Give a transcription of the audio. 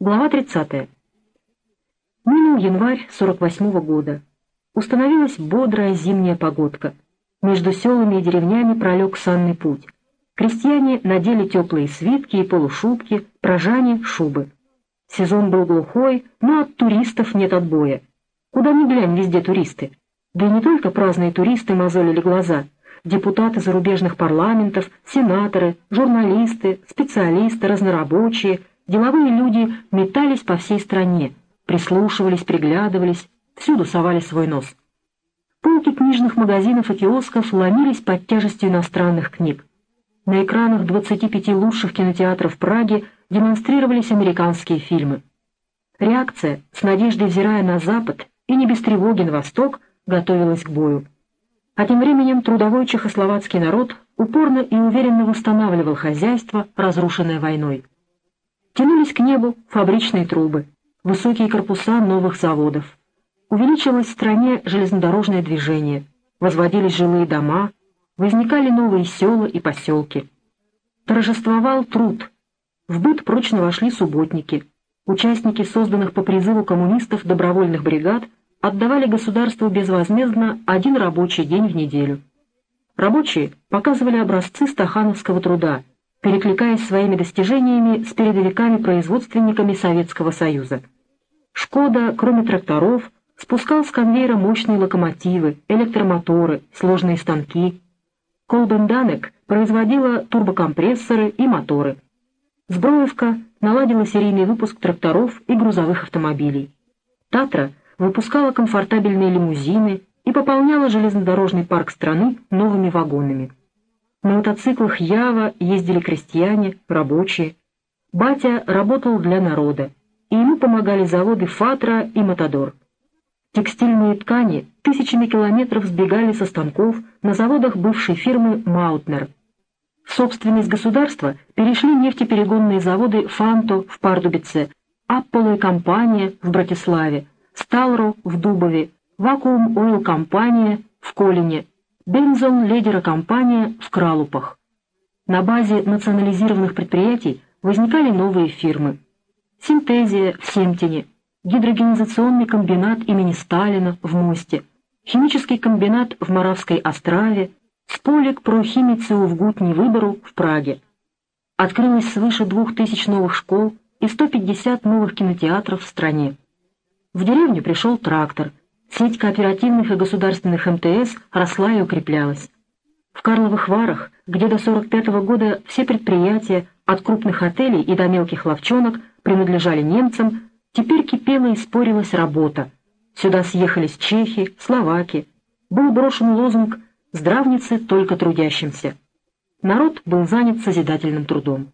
Глава 30. Минул январь 48 -го года. Установилась бодрая зимняя погодка. Между селами и деревнями пролег санный путь. Крестьяне надели теплые свитки и полушубки, прожане — шубы. Сезон был глухой, но от туристов нет отбоя. Куда ни глянь, везде туристы. Да и не только праздные туристы мозолили глаза. Депутаты зарубежных парламентов, сенаторы, журналисты, специалисты, разнорабочие, деловые люди метались по всей стране, прислушивались, приглядывались, всюду совали свой нос. Полки книжных магазинов и киосков ломились под тяжестью иностранных книг. На экранах 25 лучших кинотеатров Праги демонстрировались американские фильмы. Реакция, с надеждой взирая на Запад и не без тревоги на Восток, готовилась к бою. А тем временем трудовой чехословацкий народ упорно и уверенно восстанавливал хозяйство, разрушенное войной. Тянулись к небу фабричные трубы, высокие корпуса новых заводов. Увеличилось в стране железнодорожное движение, возводились жилые дома, возникали новые села и поселки. Торжествовал труд. В быт прочно вошли субботники. Участники созданных по призыву коммунистов добровольных бригад отдавали государству безвозмездно один рабочий день в неделю. Рабочие показывали образцы стахановского труда, перекликаясь своими достижениями с передовиками-производственниками Советского Союза. «Шкода», кроме тракторов, спускал с конвейера мощные локомотивы, электромоторы, сложные станки, Колбенданек производила турбокомпрессоры и моторы. Сброевка наладила серийный выпуск тракторов и грузовых автомобилей. Татра выпускала комфортабельные лимузины и пополняла железнодорожный парк страны новыми вагонами. На мотоциклах Ява ездили крестьяне, рабочие. Батя работал для народа, и ему помогали заводы «Фатра» и «Матадор». Текстильные ткани тысячами километров сбегали со станков на заводах бывшей фирмы «Маутнер». В собственность государства перешли нефтеперегонные заводы «Фанто» в Пардубице, «Апполо» компания в Братиславе, «Сталро» в Дубове, «Вакуум Ойл» компания в Колине, «Бензон Ледера» компания в Кралупах. На базе национализированных предприятий возникали новые фирмы. «Синтезия» в Семтине – гидрогенизационный комбинат имени Сталина в Мосте, химический комбинат в Моравской Острове, сполик прохимицию в Гутни-Выбору в Праге. Открылось свыше двух тысяч новых школ и 150 новых кинотеатров в стране. В деревню пришел трактор, сеть кооперативных и государственных МТС росла и укреплялась. В Карловых Варах, где до 45 -го года все предприятия, от крупных отелей и до мелких ловчонок, принадлежали немцам, Теперь кипела и спорилась работа. Сюда съехались чехи, словаки. Был брошен лозунг «Здравницы только трудящимся». Народ был занят созидательным трудом.